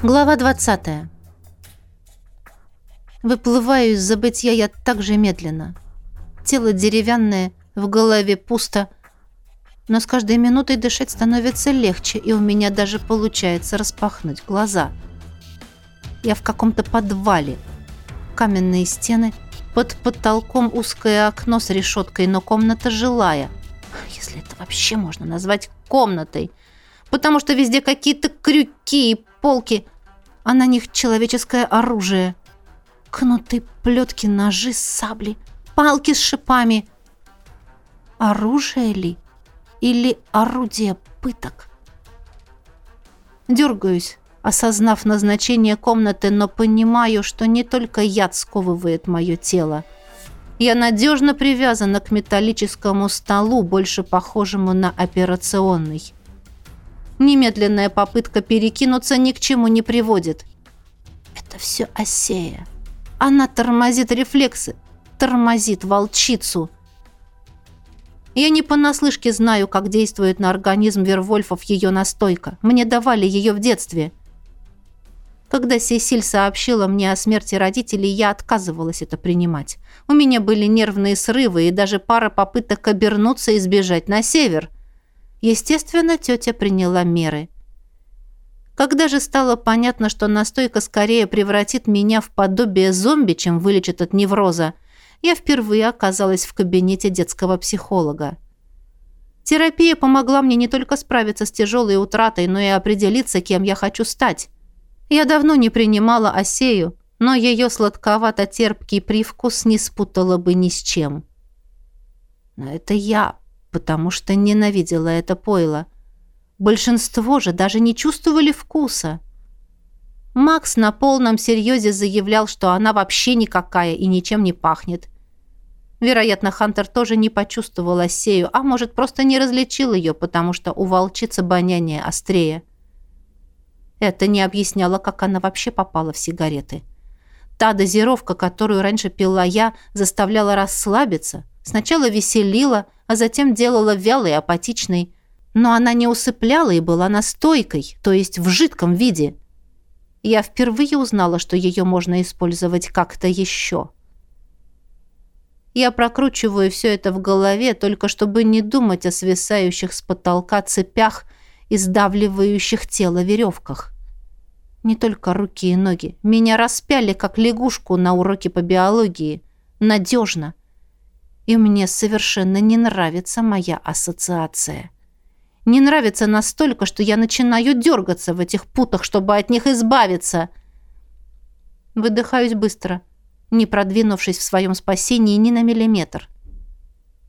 Глава 20. Выплываю из забытья я так же медленно. Тело деревянное, в голове пусто, но с каждой минутой дышать становится легче, и у меня даже получается распахнуть глаза. Я в каком-то подвале. Каменные стены, под потолком узкое окно с решеткой, но комната жилая. Если это вообще можно назвать комнатой – потому что везде какие-то крюки и полки, а на них человеческое оружие. Кнуты, плетки, ножи, сабли, палки с шипами. Оружие ли? Или орудие пыток? Дергаюсь, осознав назначение комнаты, но понимаю, что не только яд сковывает мое тело. Я надежно привязана к металлическому столу, больше похожему на операционный. Немедленная попытка перекинуться ни к чему не приводит. Это все Осея. Она тормозит рефлексы, тормозит волчицу. Я не понаслышке знаю, как действует на организм Вервольфов ее настойка. Мне давали ее в детстве. Когда Сесиль сообщила мне о смерти родителей, я отказывалась это принимать. У меня были нервные срывы и даже пара попыток обернуться и сбежать на север – Естественно, тетя приняла меры. Когда же стало понятно, что настойка скорее превратит меня в подобие зомби, чем вылечит от невроза, я впервые оказалась в кабинете детского психолога. Терапия помогла мне не только справиться с тяжелой утратой, но и определиться, кем я хочу стать. Я давно не принимала осею, но ее сладковато-терпкий привкус не спутала бы ни с чем. Но это я потому что ненавидела это пойло. Большинство же даже не чувствовали вкуса. Макс на полном серьезе заявлял, что она вообще никакая и ничем не пахнет. Вероятно, Хантер тоже не почувствовал осею, а может, просто не различил ее, потому что у волчицы обоняние острее. Это не объясняло, как она вообще попала в сигареты. Та дозировка, которую раньше пила я, заставляла расслабиться, сначала веселила, а затем делала вялой, апатичной. Но она не усыпляла и была настойкой, то есть в жидком виде. Я впервые узнала, что ее можно использовать как-то еще. Я прокручиваю все это в голове, только чтобы не думать о свисающих с потолка цепях и сдавливающих тело веревках. Не только руки и ноги. Меня распяли, как лягушку на уроке по биологии. Надежно и мне совершенно не нравится моя ассоциация. Не нравится настолько, что я начинаю дергаться в этих путах, чтобы от них избавиться. Выдыхаюсь быстро, не продвинувшись в своем спасении ни на миллиметр.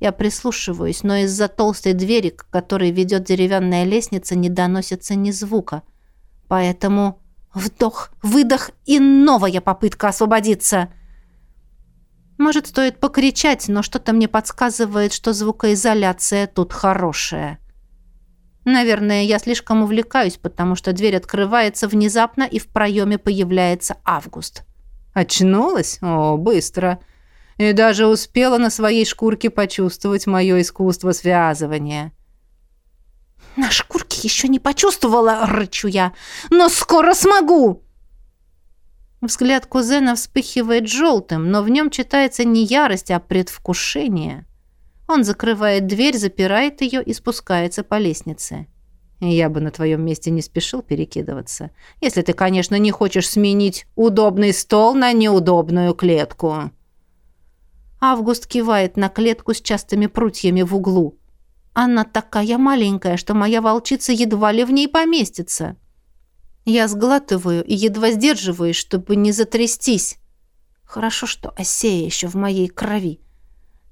Я прислушиваюсь, но из-за толстой двери, к которой ведет деревянная лестница, не доносится ни звука. Поэтому вдох, выдох и новая попытка освободиться — может, стоит покричать, но что-то мне подсказывает, что звукоизоляция тут хорошая. Наверное, я слишком увлекаюсь, потому что дверь открывается внезапно, и в проеме появляется Август. Очнулась? О, быстро. И даже успела на своей шкурке почувствовать мое искусство связывания. «На шкурке еще не почувствовала!» — рычу я. «Но скоро смогу!» Взгляд кузена вспыхивает желтым, но в нем читается не ярость, а предвкушение. Он закрывает дверь, запирает ее и спускается по лестнице. Я бы на твоем месте не спешил перекидываться. Если ты, конечно, не хочешь сменить удобный стол на неудобную клетку. Август кивает на клетку с частыми прутьями в углу. Она такая маленькая, что моя волчица едва ли в ней поместится. Я сглатываю и едва сдерживаюсь, чтобы не затрястись. Хорошо, что осея еще в моей крови.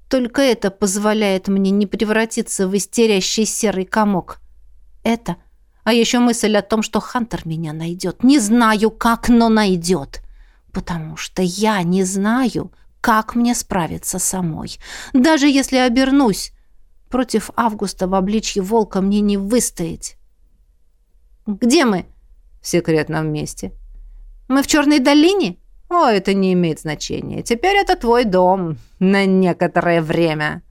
Только это позволяет мне не превратиться в истерящий серый комок. Это, а еще мысль о том, что Хантер меня найдет. Не знаю, как, но найдет. Потому что я не знаю, как мне справиться самой. Даже если обернусь, против Августа в обличье волка мне не выстоять. «Где мы?» В секретном месте. Мы в Черной долине? О, это не имеет значения. Теперь это твой дом на некоторое время.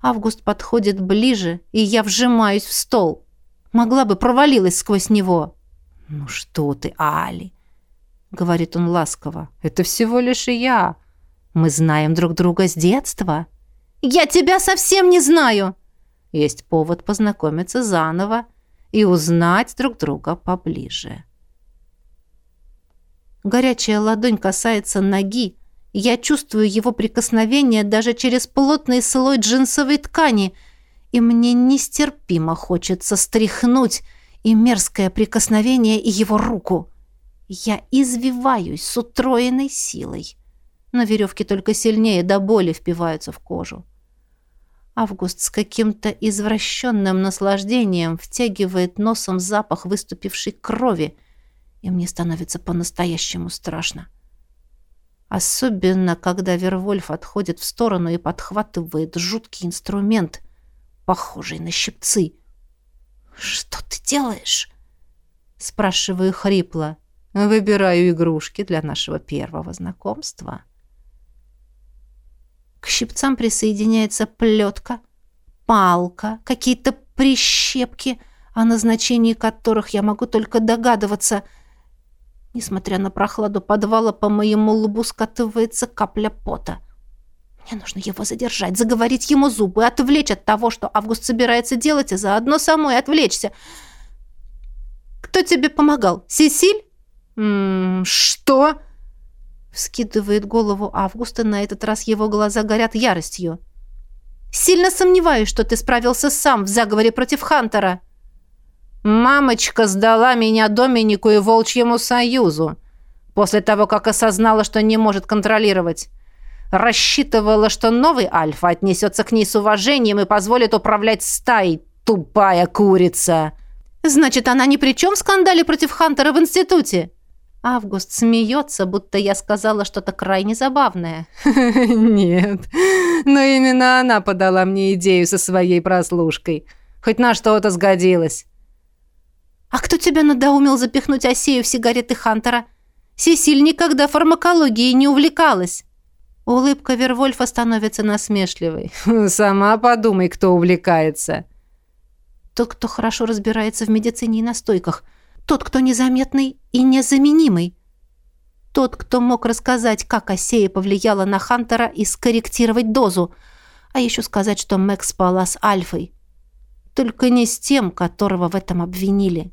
Август подходит ближе, и я вжимаюсь в стол. Могла бы провалилась сквозь него. «Ну что ты, Али?» — говорит он ласково. «Это всего лишь я. Мы знаем друг друга с детства». «Я тебя совсем не знаю!» Есть повод познакомиться заново и узнать друг друга поближе. Горячая ладонь касается ноги. Я чувствую его прикосновение даже через плотный слой джинсовой ткани, и мне нестерпимо хочется стряхнуть и мерзкое прикосновение и его руку. Я извиваюсь с утроенной силой, но веревки только сильнее до боли впиваются в кожу. Август с каким-то извращенным наслаждением втягивает носом запах выступившей крови, и мне становится по-настоящему страшно. Особенно, когда Вервольф отходит в сторону и подхватывает жуткий инструмент, похожий на щипцы. «Что ты делаешь?» Спрашиваю хрипло. «Выбираю игрушки для нашего первого знакомства». К щипцам присоединяется плетка, палка, какие-то прищепки, о назначении которых я могу только догадываться. Несмотря на прохладу подвала, по моему лбу скатывается капля пота. Мне нужно его задержать, заговорить ему зубы, отвлечь от того, что Август собирается делать, и заодно самой отвлечься. «Кто тебе помогал? Сесиль?» «М -м, «Что?» Вскидывает голову Августа, на этот раз его глаза горят яростью. «Сильно сомневаюсь, что ты справился сам в заговоре против Хантера». «Мамочка сдала меня Доминику и Волчьему Союзу, после того, как осознала, что не может контролировать. Рассчитывала, что новый Альфа отнесется к ней с уважением и позволит управлять стаей, тупая курица». «Значит, она ни при чем в скандале против Хантера в институте?» Август смеется, будто я сказала что-то крайне забавное. Нет, но именно она подала мне идею со своей прослушкой. Хоть на что-то сгодилось. А кто тебя надоумил запихнуть Осею в сигареты Хантера? Сесиль никогда фармакологией не увлекалась. Улыбка Вервольфа становится насмешливой. Сама подумай, кто увлекается. Тот, кто хорошо разбирается в медицине и настойках – тот, кто незаметный и незаменимый. Тот, кто мог рассказать, как Осея повлияла на Хантера и скорректировать дозу. А еще сказать, что Мэг спала с Альфой. Только не с тем, которого в этом обвинили.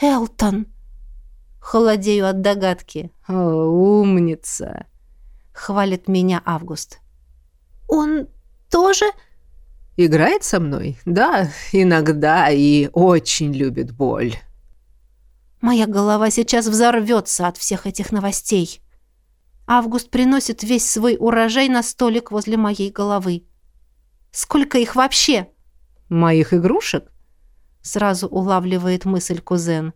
«Элтон!» Холодею от догадки. «О, умница!» Хвалит меня Август. «Он тоже...» «Играет со мной? Да, иногда и очень любит боль». Моя голова сейчас взорвется от всех этих новостей. Август приносит весь свой урожай на столик возле моей головы. Сколько их вообще? Моих игрушек? Сразу улавливает мысль кузен.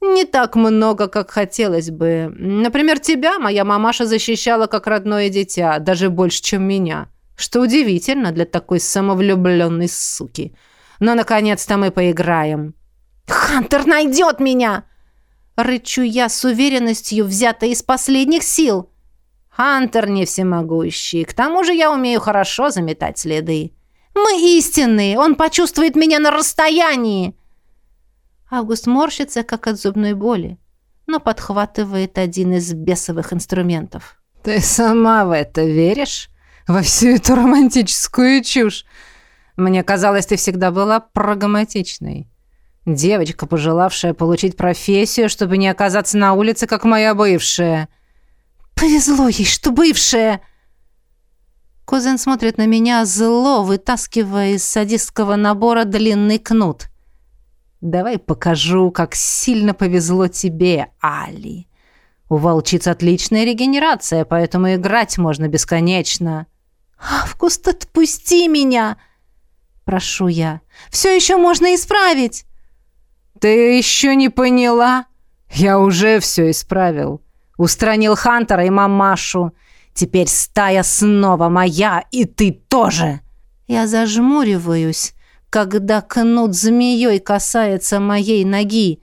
Не так много, как хотелось бы. Например, тебя моя мамаша защищала как родное дитя, даже больше, чем меня. Что удивительно для такой самовлюбленной суки. Но, наконец-то, мы поиграем. «Хантер найдет меня!» Рычу я с уверенностью, взятой из последних сил. Хантер не всемогущий. К тому же я умею хорошо заметать следы. Мы истинные. Он почувствует меня на расстоянии. Август морщится, как от зубной боли, но подхватывает один из бесовых инструментов. Ты сама в это веришь? Во всю эту романтическую чушь? Мне казалось, ты всегда была прагматичной. Девочка, пожелавшая получить профессию, чтобы не оказаться на улице, как моя бывшая. Повезло ей, что бывшая. Кузен смотрит на меня зло, вытаскивая из садистского набора длинный кнут. Давай покажу, как сильно повезло тебе, Али. У волчиц отличная регенерация, поэтому играть можно бесконечно. «Август, отпусти меня!» Прошу я. «Все еще можно исправить!» «Ты еще не поняла? Я уже все исправил. Устранил Хантера и мамашу. Теперь стая снова моя, и ты тоже!» Я зажмуриваюсь, когда кнут змеей касается моей ноги.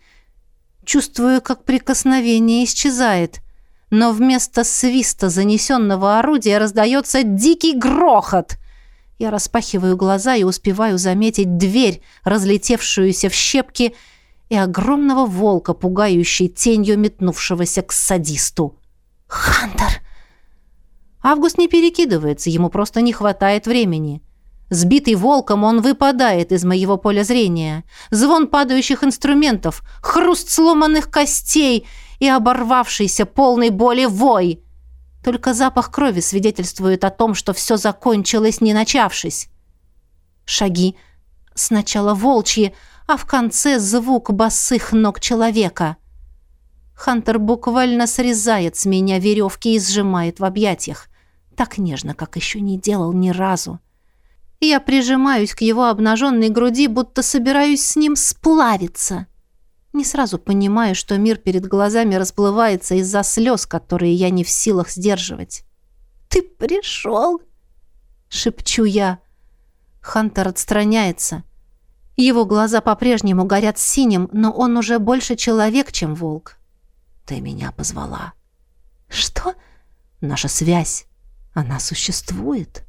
Чувствую, как прикосновение исчезает. Но вместо свиста занесенного орудия раздается дикий грохот. Я распахиваю глаза и успеваю заметить дверь, разлетевшуюся в щепки, и огромного волка, пугающей тенью метнувшегося к садисту. «Хантер!» Август не перекидывается, ему просто не хватает времени. Сбитый волком, он выпадает из моего поля зрения. Звон падающих инструментов, хруст сломанных костей и оборвавшийся полный боли вой. Только запах крови свидетельствует о том, что все закончилось, не начавшись. Шаги. Сначала волчьи, а в конце звук босых ног человека. Хантер буквально срезает с меня веревки и сжимает в объятиях. Так нежно, как еще не делал ни разу. Я прижимаюсь к его обнаженной груди, будто собираюсь с ним сплавиться. Не сразу понимаю, что мир перед глазами расплывается из-за слез, которые я не в силах сдерживать. «Ты пришел?» — шепчу я. Хантер отстраняется. Его глаза по-прежнему горят синим, но он уже больше человек, чем волк. «Ты меня позвала». «Что?» «Наша связь. Она существует».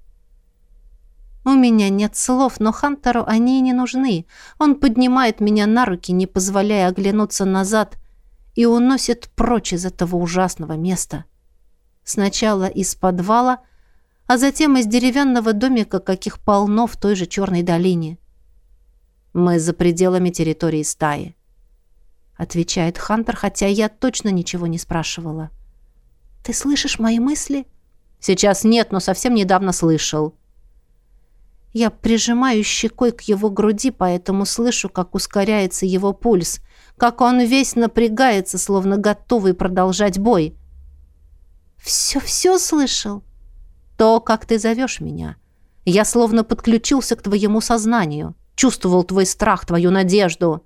У меня нет слов, но Хантеру они и не нужны. Он поднимает меня на руки, не позволяя оглянуться назад, и уносит прочь из этого ужасного места. Сначала из подвала, а затем из деревянного домика, каких полно в той же черной долине. «Мы за пределами территории стаи», — отвечает Хантер, хотя я точно ничего не спрашивала. «Ты слышишь мои мысли?» «Сейчас нет, но совсем недавно слышал». Я прижимаю щекой к его груди, поэтому слышу, как ускоряется его пульс, как он весь напрягается, словно готовый продолжать бой. «Все-все слышал?» «То, как ты зовешь меня. Я словно подключился к твоему сознанию, чувствовал твой страх, твою надежду».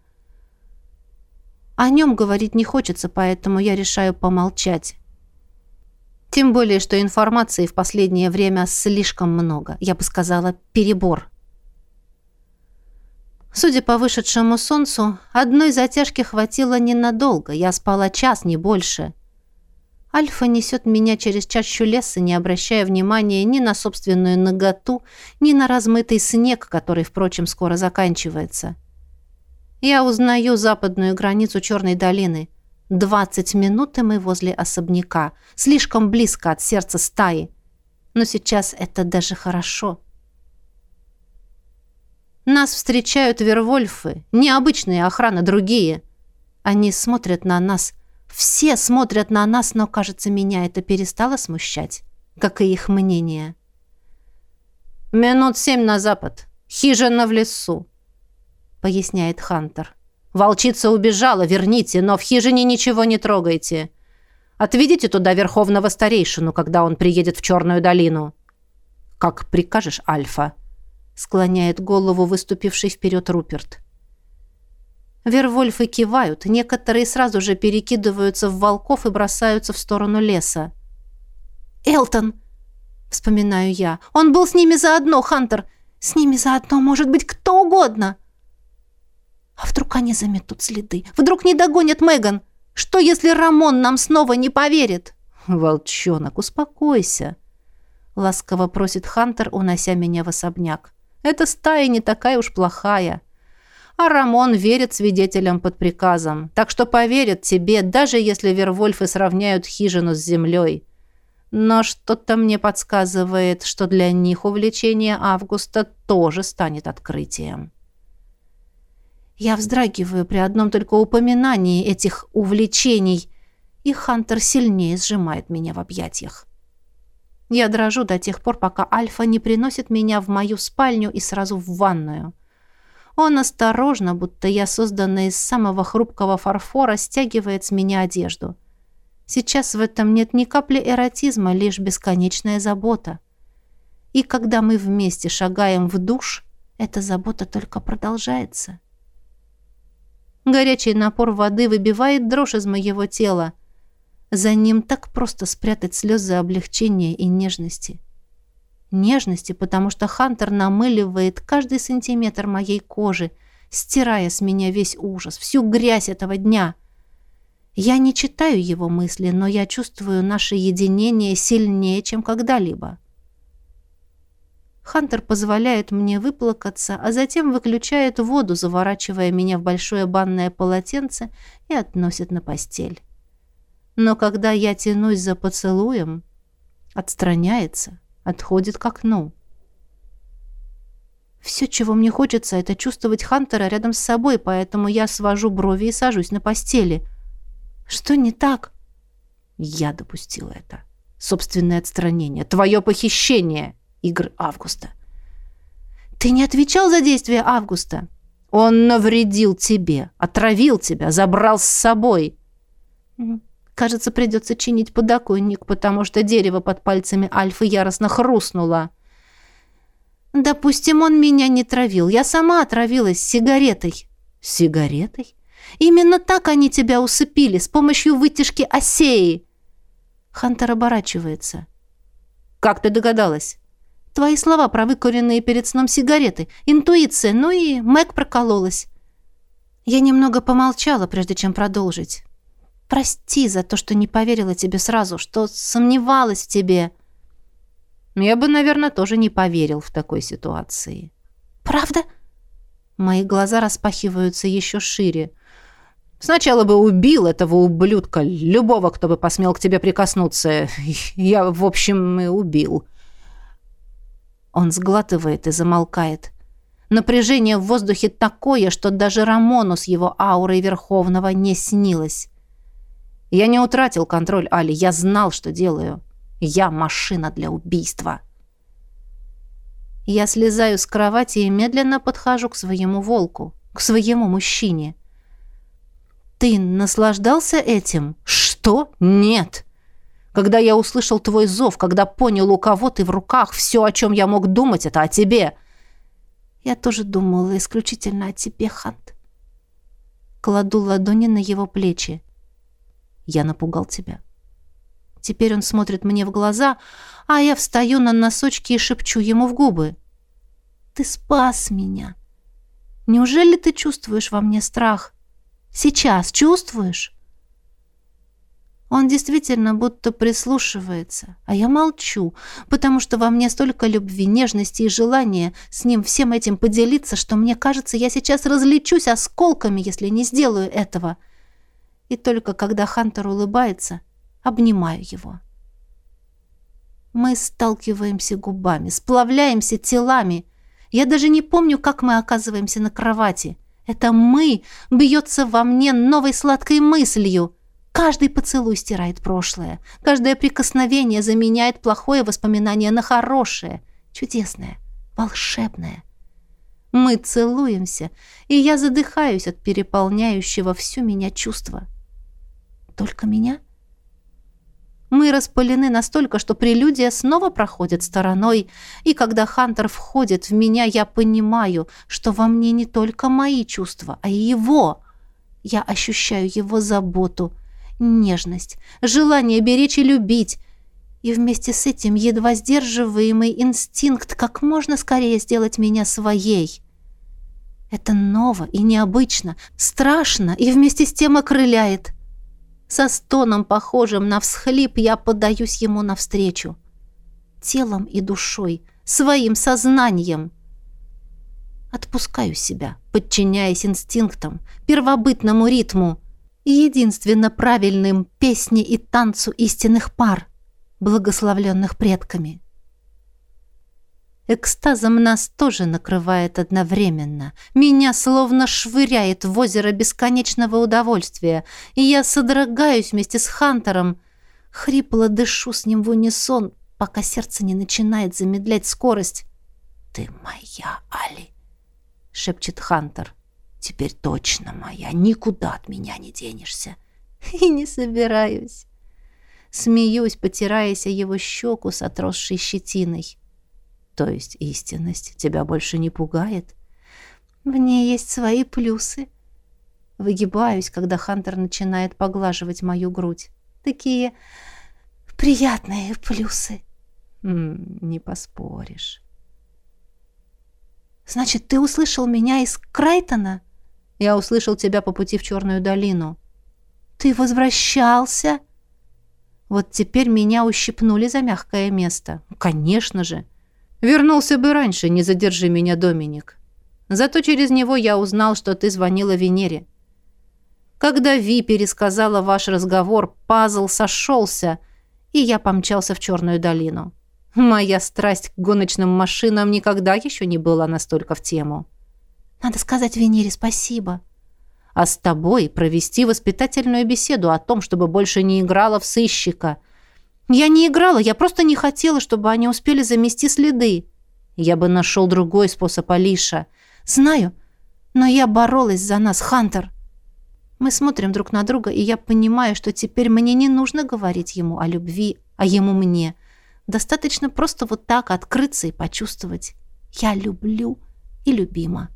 О нем говорить не хочется, поэтому я решаю помолчать. Тем более, что информации в последнее время слишком много. Я бы сказала, перебор. Судя по вышедшему солнцу, одной затяжки хватило ненадолго. Я спала час, не больше. Альфа несет меня через чащу леса, не обращая внимания ни на собственную наготу, ни на размытый снег, который, впрочем, скоро заканчивается. Я узнаю западную границу Черной долины — Двадцать минут, и мы возле особняка, слишком близко от сердца стаи. Но сейчас это даже хорошо. Нас встречают вервольфы, необычные охрана, другие. Они смотрят на нас. Все смотрят на нас, но, кажется, меня это перестало смущать, как и их мнение. «Минут семь на запад. Хижина в лесу», — поясняет Хантер. Волчица убежала, верните, но в хижине ничего не трогайте. Отведите туда верховного старейшину, когда он приедет в Черную долину». «Как прикажешь, Альфа», — склоняет голову выступивший вперед Руперт. Вервольфы кивают, некоторые сразу же перекидываются в волков и бросаются в сторону леса. «Элтон!» — вспоминаю я. «Он был с ними заодно, Хантер! С ними заодно может быть кто угодно!» А вдруг они заметут следы? Вдруг не догонят Меган? Что, если Рамон нам снова не поверит? Волчонок, успокойся. Ласково просит Хантер, унося меня в особняк. Эта стая не такая уж плохая. А Рамон верит свидетелям под приказом. Так что поверит тебе, даже если Вервольфы сравняют хижину с землей. Но что-то мне подсказывает, что для них увлечение Августа тоже станет открытием. Я вздрагиваю при одном только упоминании этих увлечений, и Хантер сильнее сжимает меня в объятиях. Я дрожу до тех пор, пока Альфа не приносит меня в мою спальню и сразу в ванную. Он осторожно, будто я создана из самого хрупкого фарфора, стягивает с меня одежду. Сейчас в этом нет ни капли эротизма, лишь бесконечная забота. И когда мы вместе шагаем в душ, эта забота только продолжается. Горячий напор воды выбивает дрожь из моего тела. За ним так просто спрятать слезы облегчения и нежности. Нежности, потому что Хантер намыливает каждый сантиметр моей кожи, стирая с меня весь ужас, всю грязь этого дня. Я не читаю его мысли, но я чувствую наше единение сильнее, чем когда-либо. Хантер позволяет мне выплакаться, а затем выключает воду, заворачивая меня в большое банное полотенце и относит на постель. Но когда я тянусь за поцелуем, отстраняется, отходит к окну. Все, чего мне хочется, это чувствовать Хантера рядом с собой, поэтому я свожу брови и сажусь на постели. Что не так? Я допустила это. Собственное отстранение. Твое похищение игр Августа. Ты не отвечал за действия Августа. Он навредил тебе, отравил тебя, забрал с собой. Кажется, придется чинить подоконник, потому что дерево под пальцами Альфы яростно хрустнуло. Допустим, он меня не травил. Я сама отравилась сигаретой. Сигаретой? Именно так они тебя усыпили, с помощью вытяжки осеи. Хантер оборачивается. Как ты догадалась? Твои слова про выкуренные перед сном сигареты. Интуиция, ну и Мэг прокололась. Я немного помолчала, прежде чем продолжить. Прости за то, что не поверила тебе сразу, что сомневалась в тебе. Я бы, наверное, тоже не поверил в такой ситуации. Правда? Мои глаза распахиваются еще шире. Сначала бы убил этого ублюдка, любого, кто бы посмел к тебе прикоснуться. Я, в общем, и убил. Он сглатывает и замолкает. Напряжение в воздухе такое, что даже Рамону с его аурой Верховного не снилось. Я не утратил контроль, Али. Я знал, что делаю. Я машина для убийства. Я слезаю с кровати и медленно подхожу к своему волку, к своему мужчине. Ты наслаждался этим? Что? Нет. Когда я услышал твой зов, когда понял, у кого ты в руках, все, о чем я мог думать, это о тебе. Я тоже думала исключительно о тебе, Хант. Кладу ладони на его плечи. Я напугал тебя. Теперь он смотрит мне в глаза, а я встаю на носочки и шепчу ему в губы. «Ты спас меня! Неужели ты чувствуешь во мне страх? Сейчас чувствуешь?» Он действительно будто прислушивается, а я молчу, потому что во мне столько любви, нежности и желания с ним всем этим поделиться, что мне кажется, я сейчас разлечусь осколками, если не сделаю этого. И только когда Хантер улыбается, обнимаю его. Мы сталкиваемся губами, сплавляемся телами. Я даже не помню, как мы оказываемся на кровати. Это «мы» бьется во мне новой сладкой мыслью. Каждый поцелуй стирает прошлое. Каждое прикосновение заменяет плохое воспоминание на хорошее, чудесное, волшебное. Мы целуемся, и я задыхаюсь от переполняющего всю меня чувства. Только меня? — мы распылены настолько, что прелюдия снова проходит стороной, и когда Хантер входит в меня, я понимаю, что во мне не только мои чувства, а и его. Я ощущаю его заботу, нежность, желание беречь и любить, и вместе с этим едва сдерживаемый инстинкт как можно скорее сделать меня своей. Это ново и необычно, страшно и вместе с тем окрыляет. Со стоном, похожим на всхлип, я подаюсь ему навстречу. Телом и душой, своим сознанием. Отпускаю себя, подчиняясь инстинктам, первобытному ритму, единственно правильным песне и танцу истинных пар, благословленных предками. Экстазом нас тоже накрывает одновременно. Меня словно швыряет в озеро бесконечного удовольствия, и я содрогаюсь вместе с Хантером. Хрипло дышу с ним в унисон, пока сердце не начинает замедлять скорость. «Ты моя, Али!» — шепчет Хантер. «Теперь точно моя, никуда от меня не денешься». «И не собираюсь». Смеюсь, потираясь его щеку с отросшей щетиной. То есть истинность тебя больше не пугает? В ней есть свои плюсы. Выгибаюсь, когда Хантер начинает поглаживать мою грудь. Такие приятные плюсы. М -м, не поспоришь. Значит, ты услышал меня из Крайтона? Я услышал тебя по пути в Черную долину. Ты возвращался? Вот теперь меня ущипнули за мягкое место. Конечно же. Вернулся бы раньше, не задержи меня, Доминик. Зато через него я узнал, что ты звонила Венере. Когда Ви пересказала ваш разговор, пазл сошелся, и я помчался в Черную долину. Моя страсть к гоночным машинам никогда еще не была настолько в тему. Надо сказать Венере спасибо. А с тобой провести воспитательную беседу о том, чтобы больше не играла в сыщика. Я не играла, я просто не хотела, чтобы они успели замести следы. Я бы нашел другой способ, Алиша. Знаю, но я боролась за нас, Хантер. Мы смотрим друг на друга, и я понимаю, что теперь мне не нужно говорить ему о любви, а ему мне. Достаточно просто вот так открыться и почувствовать. Я люблю и любима.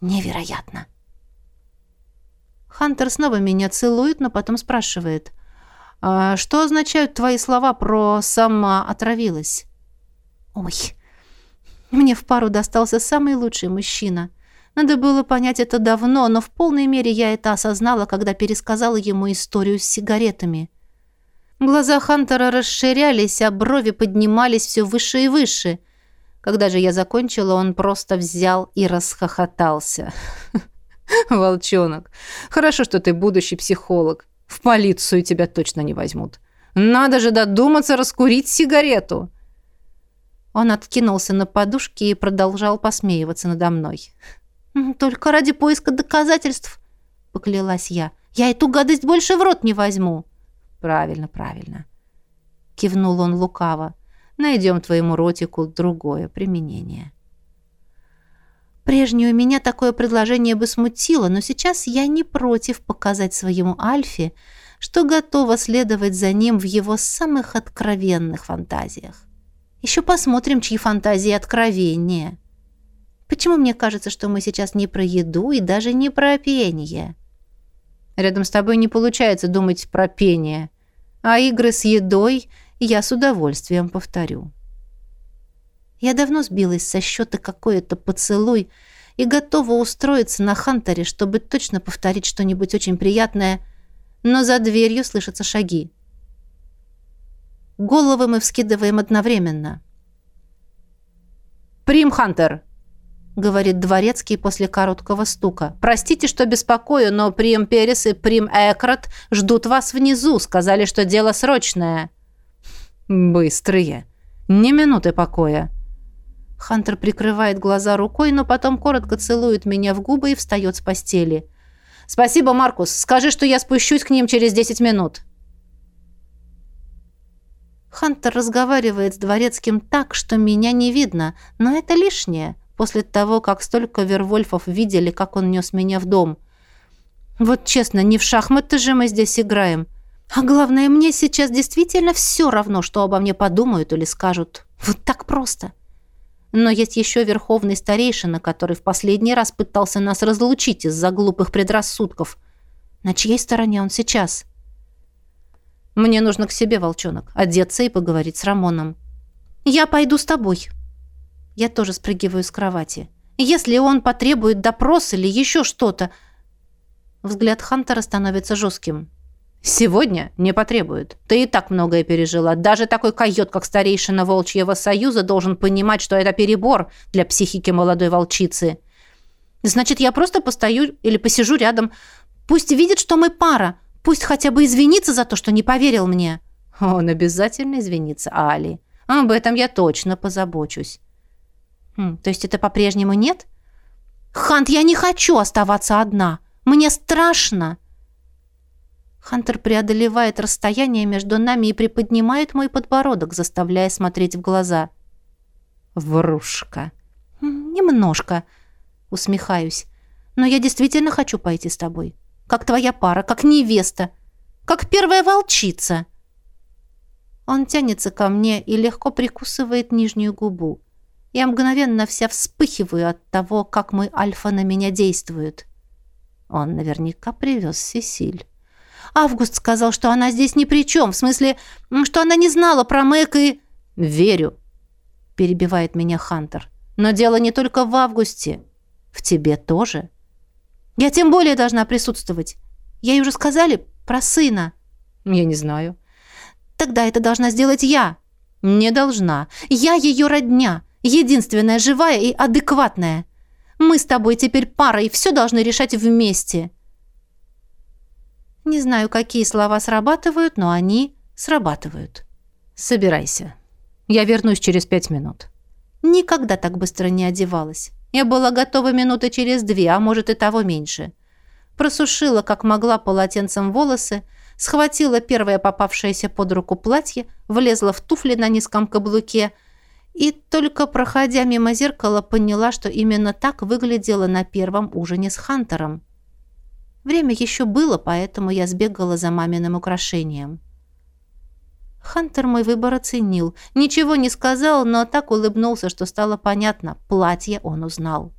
Невероятно. Хантер снова меня целует, но потом спрашивает. «А что означают твои слова про «сама отравилась»?» «Ой, мне в пару достался самый лучший мужчина. Надо было понять это давно, но в полной мере я это осознала, когда пересказала ему историю с сигаретами. Глаза Хантера расширялись, а брови поднимались все выше и выше. Когда же я закончила, он просто взял и расхохотался. «Волчонок, хорошо, что ты будущий психолог. В полицию тебя точно не возьмут. Надо же додуматься раскурить сигарету!» Он откинулся на подушке и продолжал посмеиваться надо мной. «Только ради поиска доказательств», — поклялась я. «Я эту гадость больше в рот не возьму». «Правильно, правильно», — кивнул он лукаво. «Найдем твоему ротику другое применение». Прежнее у меня такое предложение бы смутило, но сейчас я не против показать своему Альфе, что готова следовать за ним в его самых откровенных фантазиях. Еще посмотрим, чьи фантазии откровеннее. Почему мне кажется, что мы сейчас не про еду и даже не про пение? Рядом с тобой не получается думать про пение, а игры с едой я с удовольствием повторю. Я давно сбилась со счета какой-то поцелуй и готова устроиться на Хантере, чтобы точно повторить что-нибудь очень приятное, но за дверью слышатся шаги. Головы мы вскидываем одновременно. «Прим Хантер!» — говорит дворецкий после короткого стука. «Простите, что беспокою, но Прим Перес и Прим Экрат ждут вас внизу. Сказали, что дело срочное». «Быстрые. Ни минуты покоя». Хантер прикрывает глаза рукой, но потом коротко целует меня в губы и встает с постели. «Спасибо, Маркус. Скажи, что я спущусь к ним через десять минут». Хантер разговаривает с дворецким так, что меня не видно, но это лишнее после того, как столько вервольфов видели, как он нес меня в дом. Вот честно, не в шахматы же мы здесь играем. А главное, мне сейчас действительно все равно, что обо мне подумают или скажут. Вот так просто. Но есть еще верховный старейшина, который в последний раз пытался нас разлучить из-за глупых предрассудков. На чьей стороне он сейчас? Мне нужно к себе, волчонок, одеться и поговорить с Рамоном. Я пойду с тобой, я тоже спрыгиваю с кровати. Если он потребует допрос или еще что-то... Взгляд Хантера становится жестким. «Сегодня не потребует. Ты и так многое пережила. Даже такой койот, как старейшина Волчьего Союза, должен понимать, что это перебор для психики молодой волчицы». «Значит, я просто постою или посижу рядом. Пусть видит, что мы пара. Пусть хотя бы извинится за то, что не поверил мне». «Он обязательно извинится, Али. Об этом я точно позабочусь». Хм, то есть это по-прежнему нет? Хант, я не хочу оставаться одна. Мне страшно. Хантер преодолевает расстояние между нами и приподнимает мой подбородок, заставляя смотреть в глаза. Врушка. Немножко, усмехаюсь. Но я действительно хочу пойти с тобой. Как твоя пара, как невеста, как первая волчица. Он тянется ко мне и легко прикусывает нижнюю губу. Я мгновенно вся вспыхиваю от того, как мой Альфа на меня действует. Он наверняка привез Сесиль. Август сказал, что она здесь ни при чем. В смысле, что она не знала про Мэг и... «Верю», — перебивает меня Хантер. «Но дело не только в Августе. В тебе тоже». «Я тем более должна присутствовать. Ей уже сказали про сына». «Я не знаю». «Тогда это должна сделать я». «Не должна. Я ее родня, единственная живая и адекватная. Мы с тобой теперь пара и все должны решать вместе». Не знаю, какие слова срабатывают, но они срабатывают. «Собирайся. Я вернусь через пять минут». Никогда так быстро не одевалась. Я была готова минуты через две, а может и того меньше. Просушила, как могла, полотенцем волосы, схватила первое попавшееся под руку платье, влезла в туфли на низком каблуке и, только проходя мимо зеркала, поняла, что именно так выглядела на первом ужине с Хантером. Время еще было, поэтому я сбегала за маминым украшением. Хантер мой выбор оценил. Ничего не сказал, но так улыбнулся, что стало понятно. Платье он узнал.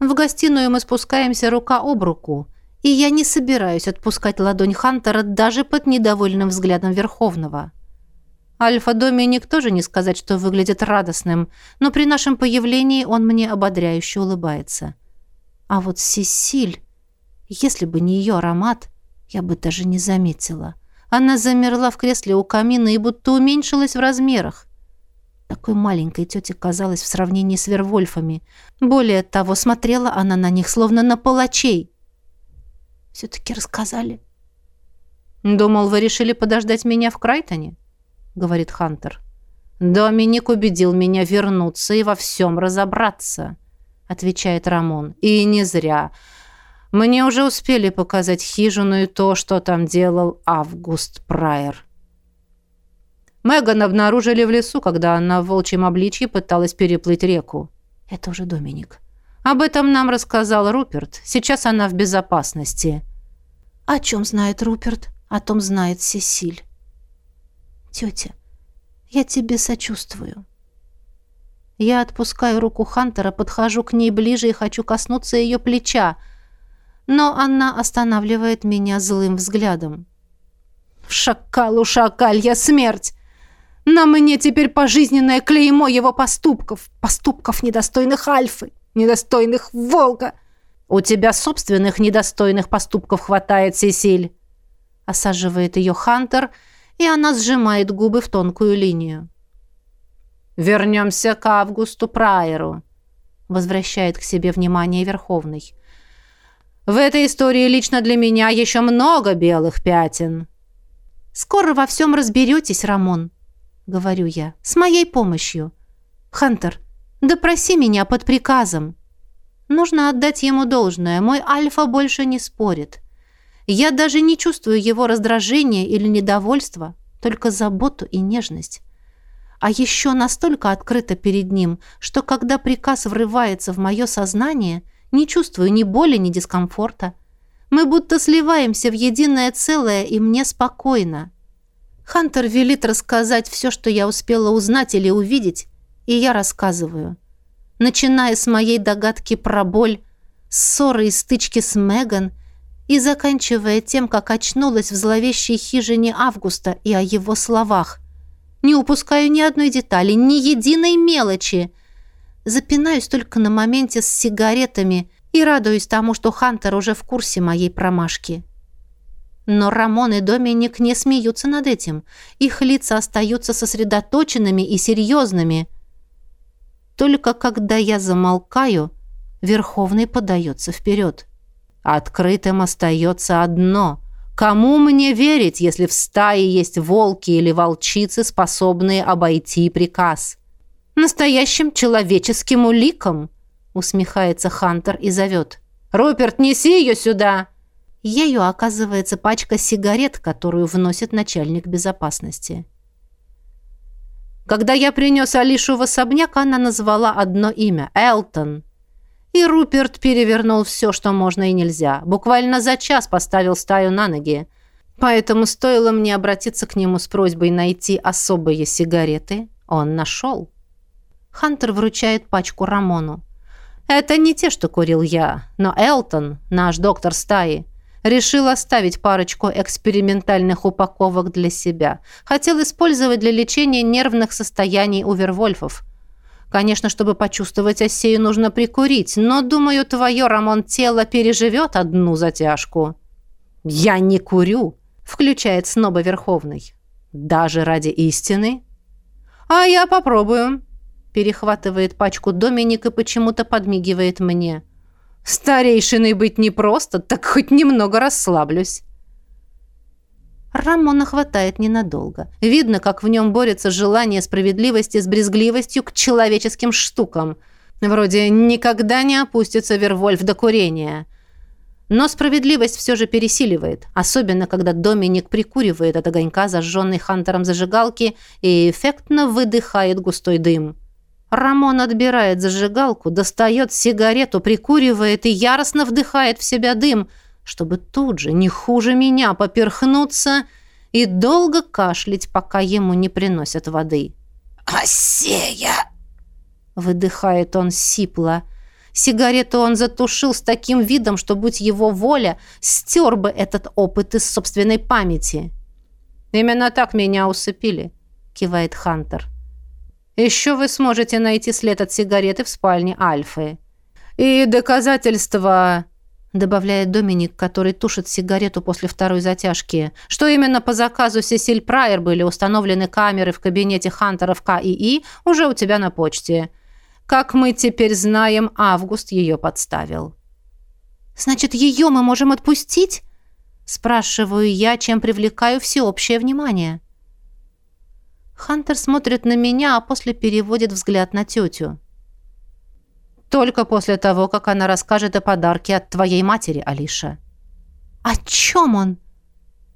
В гостиную мы спускаемся рука об руку, и я не собираюсь отпускать ладонь Хантера даже под недовольным взглядом Верховного. Альфа-Доминик тоже не сказать, что выглядит радостным, но при нашем появлении он мне ободряюще улыбается. А вот Сесиль, если бы не ее аромат, я бы даже не заметила. Она замерла в кресле у камина и будто уменьшилась в размерах. Такой маленькой тете казалась в сравнении с Вервольфами. Более того, смотрела она на них, словно на палачей. «Все-таки рассказали». «Думал, вы решили подождать меня в Крайтоне?» — говорит Хантер. «Доминик убедил меня вернуться и во всем разобраться», — отвечает Рамон. «И не зря. Мне уже успели показать хижину и то, что там делал Август Прайер. Меган обнаружили в лесу, когда она в волчьем обличье пыталась переплыть реку. Это уже Доминик. Об этом нам рассказал Руперт. Сейчас она в безопасности. О чем знает Руперт? О том знает Сесиль. Тетя, я тебе сочувствую. Я отпускаю руку Хантера, подхожу к ней ближе и хочу коснуться ее плеча – но она останавливает меня злым взглядом. «Шакалу шакалья смерть! На мне теперь пожизненное клеймо его поступков, поступков недостойных Альфы, недостойных Волка!» «У тебя собственных недостойных поступков хватает, Сесиль!» Осаживает ее Хантер, и она сжимает губы в тонкую линию. «Вернемся к Августу Прайеру», — возвращает к себе внимание Верховный. В этой истории лично для меня еще много белых пятен. Скоро во всем разберетесь, Рамон, говорю я, с моей помощью. Хантер, допроси меня под приказом. Нужно отдать ему должное. Мой Альфа больше не спорит. Я даже не чувствую его раздражения или недовольства, только заботу и нежность. А еще настолько открыто перед ним, что когда приказ врывается в мое сознание, не чувствую ни боли, ни дискомфорта. Мы будто сливаемся в единое целое, и мне спокойно. Хантер велит рассказать все, что я успела узнать или увидеть, и я рассказываю. Начиная с моей догадки про боль, ссоры и стычки с Меган, и заканчивая тем, как очнулась в зловещей хижине Августа и о его словах. Не упускаю ни одной детали, ни единой мелочи — Запинаюсь только на моменте с сигаретами и радуюсь тому, что Хантер уже в курсе моей промашки. Но Рамон и Доминик не смеются над этим. Их лица остаются сосредоточенными и серьезными. Только когда я замолкаю, Верховный подается вперед. Открытым остается одно. Кому мне верить, если в стае есть волки или волчицы, способные обойти приказ?» Настоящим человеческим уликом», — усмехается Хантер и зовет. «Руперт, неси ее сюда!» Ею оказывается пачка сигарет, которую вносит начальник безопасности. Когда я принес Алишу в особняк, она назвала одно имя — Элтон. И Руперт перевернул все, что можно и нельзя. Буквально за час поставил стаю на ноги. Поэтому стоило мне обратиться к нему с просьбой найти особые сигареты. Он нашел. Хантер вручает пачку Рамону. «Это не те, что курил я, но Элтон, наш доктор стаи, решил оставить парочку экспериментальных упаковок для себя. Хотел использовать для лечения нервных состояний у вервольфов. Конечно, чтобы почувствовать осею, нужно прикурить, но, думаю, твое, Рамон, тело переживет одну затяжку». «Я не курю», — включает сноба Верховный. «Даже ради истины?» «А я попробую», — перехватывает пачку Доминик и почему-то подмигивает мне. «Старейшиной быть непросто, так хоть немного расслаблюсь». Рамона хватает ненадолго. Видно, как в нем борется желание справедливости с брезгливостью к человеческим штукам. Вроде «никогда не опустится Вервольф до курения». Но справедливость все же пересиливает, особенно когда Доминик прикуривает от огонька зажженной Хантером зажигалки и эффектно выдыхает густой дым. Рамон отбирает зажигалку, достает сигарету, прикуривает и яростно вдыхает в себя дым – чтобы тут же, не хуже меня, поперхнуться и долго кашлять, пока ему не приносят воды. «Осея!» — выдыхает он сипло. Сигарету он затушил с таким видом, что, будь его воля, стер бы этот опыт из собственной памяти. «Именно так меня усыпили», — кивает Хантер. «Еще вы сможете найти след от сигареты в спальне Альфы. И доказательства...» добавляет Доминик, который тушит сигарету после второй затяжки, что именно по заказу Сесиль Прайер были установлены камеры в кабинете Хантеров КИИ уже у тебя на почте. Как мы теперь знаем, Август ее подставил. «Значит, ее мы можем отпустить?» Спрашиваю я, чем привлекаю всеобщее внимание. Хантер смотрит на меня, а после переводит взгляд на тетю. Только после того, как она расскажет о подарке от твоей матери, Алиша. О чем он?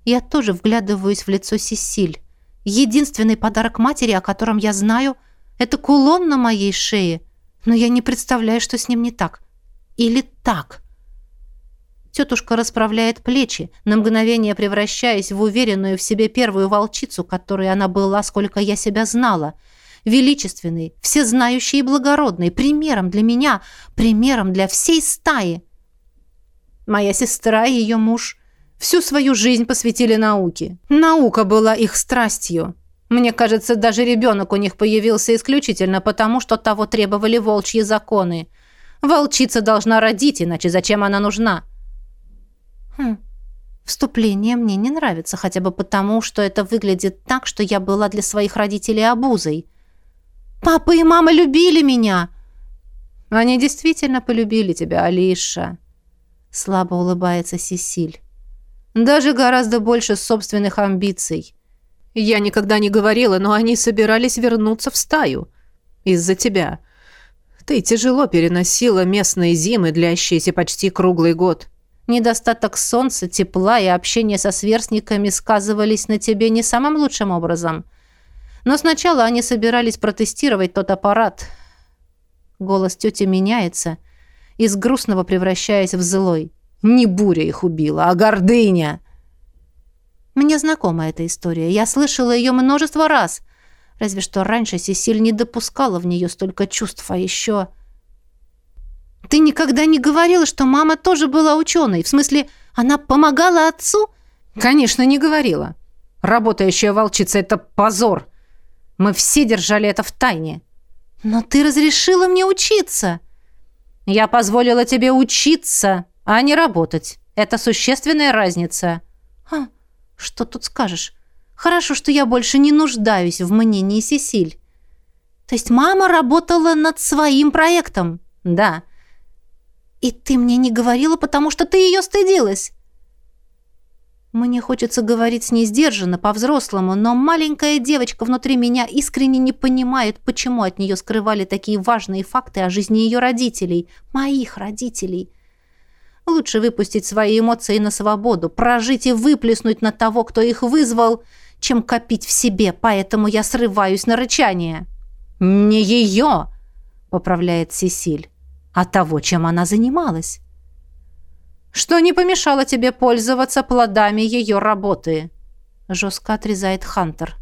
Я тоже вглядываюсь в лицо Сесиль. Единственный подарок матери, о котором я знаю, это кулон на моей шее. Но я не представляю, что с ним не так. Или так. Тетушка расправляет плечи, на мгновение превращаясь в уверенную в себе первую волчицу, которой она была, сколько я себя знала — величественный, всезнающий и благородный, примером для меня, примером для всей стаи. Моя сестра и ее муж всю свою жизнь посвятили науке. Наука была их страстью. Мне кажется, даже ребенок у них появился исключительно потому, что того требовали волчьи законы. Волчица должна родить, иначе зачем она нужна? Хм. Вступление мне не нравится, хотя бы потому, что это выглядит так, что я была для своих родителей обузой. Папа и мама любили меня!» «Они действительно полюбили тебя, Алиша», — слабо улыбается Сесиль. «Даже гораздо больше собственных амбиций. Я никогда не говорила, но они собирались вернуться в стаю. Из-за тебя. Ты тяжело переносила местные зимы, длящиеся почти круглый год. Недостаток солнца, тепла и общения со сверстниками сказывались на тебе не самым лучшим образом». Но сначала они собирались протестировать тот аппарат. Голос тети меняется, из грустного превращаясь в злой. Не буря их убила, а гордыня. Мне знакома эта история. Я слышала ее множество раз. Разве что раньше Сесиль не допускала в нее столько чувств, а еще... Ты никогда не говорила, что мама тоже была ученой? В смысле, она помогала отцу? Конечно, не говорила. Работающая волчица — это позор. Мы все держали это в тайне. Но ты разрешила мне учиться. Я позволила тебе учиться, а не работать. Это существенная разница. А, что тут скажешь? Хорошо, что я больше не нуждаюсь в мнении Сесиль. То есть мама работала над своим проектом? Да. И ты мне не говорила, потому что ты ее стыдилась? Мне хочется говорить с ней сдержанно, по-взрослому, но маленькая девочка внутри меня искренне не понимает, почему от нее скрывали такие важные факты о жизни ее родителей, моих родителей. Лучше выпустить свои эмоции на свободу, прожить и выплеснуть на того, кто их вызвал, чем копить в себе, поэтому я срываюсь на рычание. «Не ее!» — поправляет Сесиль, «а того, чем она занималась» что не помешало тебе пользоваться плодами ее работы», — жестко отрезает Хантер.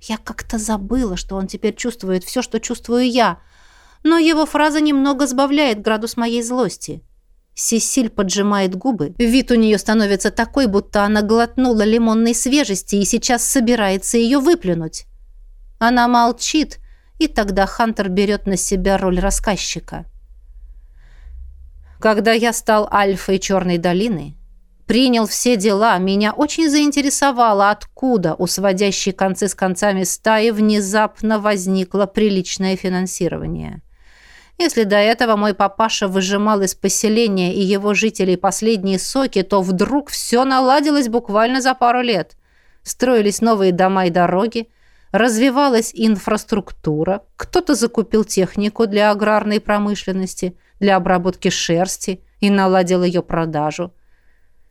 «Я как-то забыла, что он теперь чувствует все, что чувствую я, но его фраза немного сбавляет градус моей злости». Сесиль поджимает губы. Вид у нее становится такой, будто она глотнула лимонной свежести и сейчас собирается ее выплюнуть. Она молчит, и тогда Хантер берет на себя роль рассказчика. Когда я стал альфой Черной долины, принял все дела, меня очень заинтересовало, откуда у сводящей концы с концами стаи внезапно возникло приличное финансирование. Если до этого мой папаша выжимал из поселения и его жителей последние соки, то вдруг все наладилось буквально за пару лет. Строились новые дома и дороги, развивалась инфраструктура, кто-то закупил технику для аграрной промышленности, для обработки шерсти и наладил ее продажу.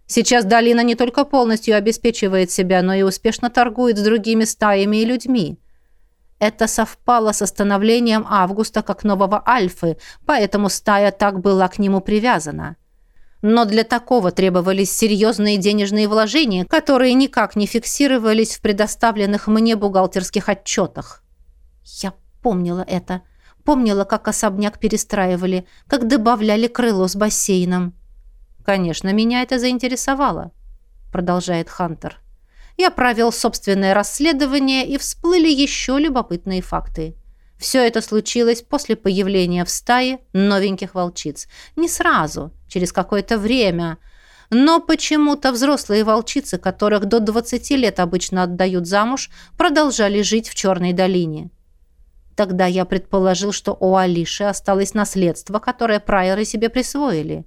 Сейчас долина не только полностью обеспечивает себя, но и успешно торгует с другими стаями и людьми. Это совпало с становлением Августа как нового Альфы, поэтому стая так была к нему привязана. Но для такого требовались серьезные денежные вложения, которые никак не фиксировались в предоставленных мне бухгалтерских отчетах. Я помнила это. Помнила, как особняк перестраивали, как добавляли крыло с бассейном. «Конечно, меня это заинтересовало», — продолжает Хантер. Я провел собственное расследование, и всплыли еще любопытные факты. Все это случилось после появления в стае новеньких волчиц. Не сразу, через какое-то время. Но почему-то взрослые волчицы, которых до 20 лет обычно отдают замуж, продолжали жить в Черной долине. Тогда я предположил, что у Алиши осталось наследство, которое прайоры себе присвоили.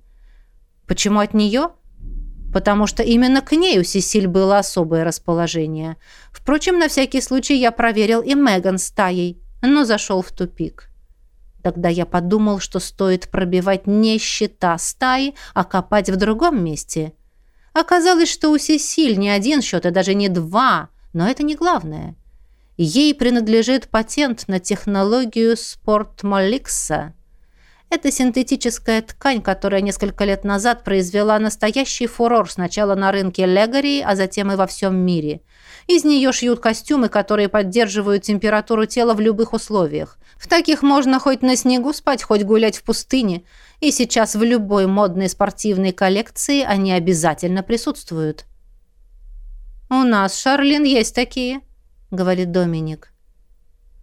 Почему от нее? потому что именно к ней у Сесиль было особое расположение. Впрочем, на всякий случай я проверил и Меган с Таей, но зашел в тупик. Тогда я подумал, что стоит пробивать не счета стаи, а копать в другом месте. Оказалось, что у Сесиль не один счет, и даже не два, но это не главное. Ей принадлежит патент на технологию Спортмоликса – это синтетическая ткань, которая несколько лет назад произвела настоящий фурор сначала на рынке Легарии, а затем и во всем мире. Из нее шьют костюмы, которые поддерживают температуру тела в любых условиях. В таких можно хоть на снегу спать, хоть гулять в пустыне. И сейчас в любой модной спортивной коллекции они обязательно присутствуют. «У нас, Шарлин, есть такие», — говорит Доминик.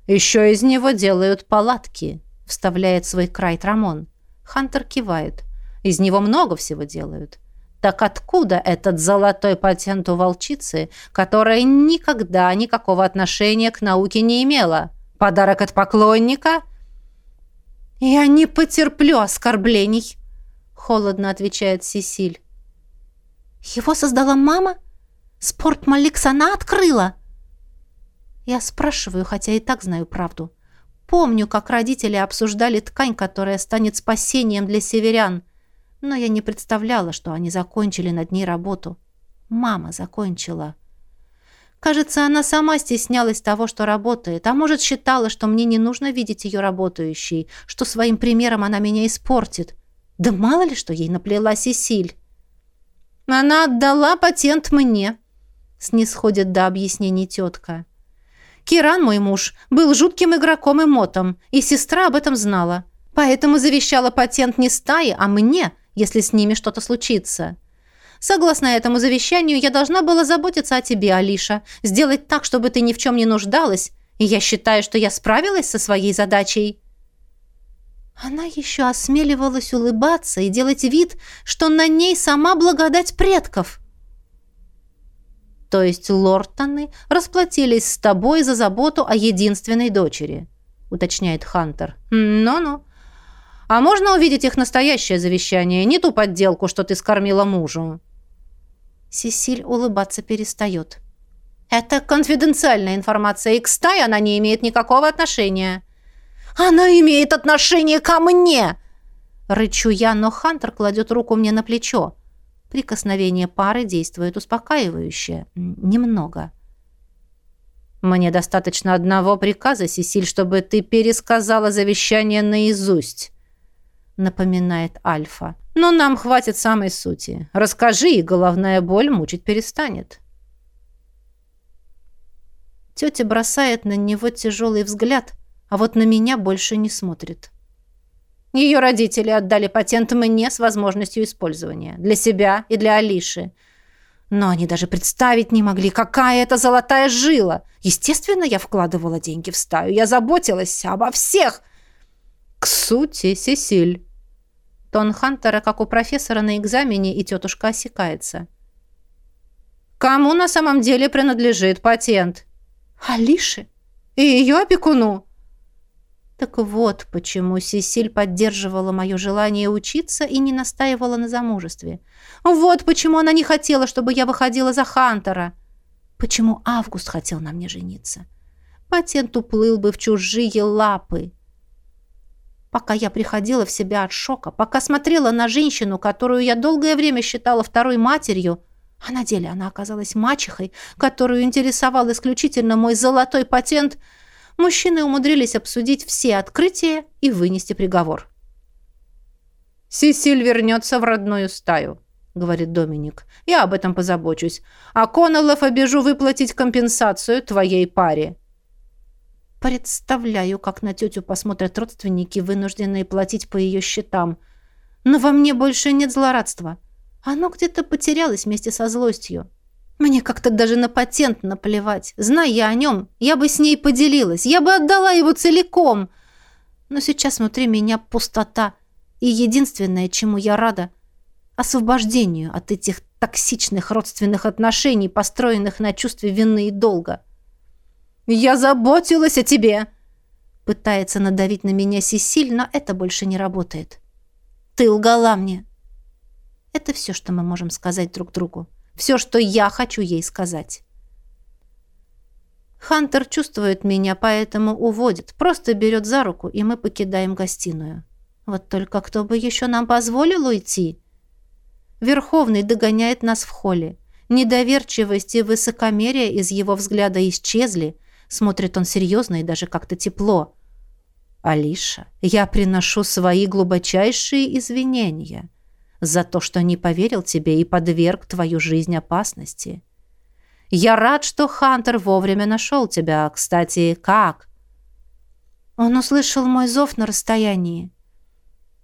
«Еще из него делают палатки», — вставляет свой край Трамон. Хантер кивает. «Из него много всего делают». Так откуда этот золотой патент у волчицы, которая никогда никакого отношения к науке не имела? Подарок от поклонника? «Я не потерплю оскорблений», — холодно отвечает Сесиль. «Его создала мама? Спорт Маликс она открыла?» Я спрашиваю, хотя и так знаю правду. Помню, как родители обсуждали ткань, которая станет спасением для северян. Но я не представляла, что они закончили над ней работу. Мама закончила. Кажется, она сама стеснялась того, что работает, а может, считала, что мне не нужно видеть ее работающей, что своим примером она меня испортит. Да мало ли, что ей наплела Сесиль. Она отдала патент мне, снисходит до объяснений тетка. Киран, мой муж, был жутким игроком и мотом, и сестра об этом знала. Поэтому завещала патент не стае, а мне, если с ними что-то случится. Согласно этому завещанию, я должна была заботиться о тебе, Алиша, сделать так, чтобы ты ни в чем не нуждалась, и я считаю, что я справилась со своей задачей». Она еще осмеливалась улыбаться и делать вид, что на ней сама благодать предков. То есть Лортоны расплатились с тобой за заботу о единственной дочери, уточняет Хантер. Ну-ну. А можно увидеть их настоящее завещание, не ту подделку, что ты скормила мужу? Сесиль улыбаться перестает. Это конфиденциальная информация, и к стае она не имеет никакого отношения. Она имеет отношение ко мне! Рычу я, но Хантер кладет руку мне на плечо. Прикосновение пары действует успокаивающе. Немного. «Мне достаточно одного приказа, Сесиль, чтобы ты пересказала завещание наизусть», напоминает Альфа. «Но нам хватит самой сути. Расскажи, и головная боль мучить перестанет». Тетя бросает на него тяжелый взгляд, а вот на меня больше не смотрит. Ее родители отдали патент мне с возможностью использования. Для себя и для Алиши. Но они даже представить не могли, какая это золотая жила. Естественно, я вкладывала деньги в стаю. Я заботилась обо всех. К сути, Сесиль. Тон Хантера, как у профессора на экзамене, и тетушка осекается. «Кому на самом деле принадлежит патент?» «Алише и ее опекуну». Так вот, почему Сесиль поддерживала мое желание учиться и не настаивала на замужестве. Вот почему она не хотела, чтобы я выходила за Хантера. Почему Август хотел на мне жениться. Патент уплыл бы в чужие лапы. Пока я приходила в себя от шока, пока смотрела на женщину, которую я долгое время считала второй матерью, а на деле она оказалась мачехой, которую интересовал исключительно мой золотой патент – мужчины умудрились обсудить все открытия и вынести приговор. «Сисиль вернется в родную стаю», — говорит Доминик. «Я об этом позабочусь. А Коннеллов обижу выплатить компенсацию твоей паре». Представляю, как на тетю посмотрят родственники, вынужденные платить по ее счетам. Но во мне больше нет злорадства. Оно где-то потерялось вместе со злостью. Мне как-то даже на патент наплевать. Зная я о нем, я бы с ней поделилась, я бы отдала его целиком. Но сейчас внутри меня пустота. И единственное, чему я рада — освобождению от этих токсичных родственных отношений, построенных на чувстве вины и долга. «Я заботилась о тебе!» Пытается надавить на меня Сесиль, но это больше не работает. «Ты лгала мне!» Это все, что мы можем сказать друг другу. Все, что я хочу ей сказать. Хантер чувствует меня, поэтому уводит. Просто берет за руку, и мы покидаем гостиную. Вот только кто бы еще нам позволил уйти? Верховный догоняет нас в холле. Недоверчивость и высокомерие из его взгляда исчезли. Смотрит он серьезно и даже как-то тепло. «Алиша, я приношу свои глубочайшие извинения за то, что не поверил тебе и подверг твою жизнь опасности. Я рад, что Хантер вовремя нашел тебя. Кстати, как?» Он услышал мой зов на расстоянии.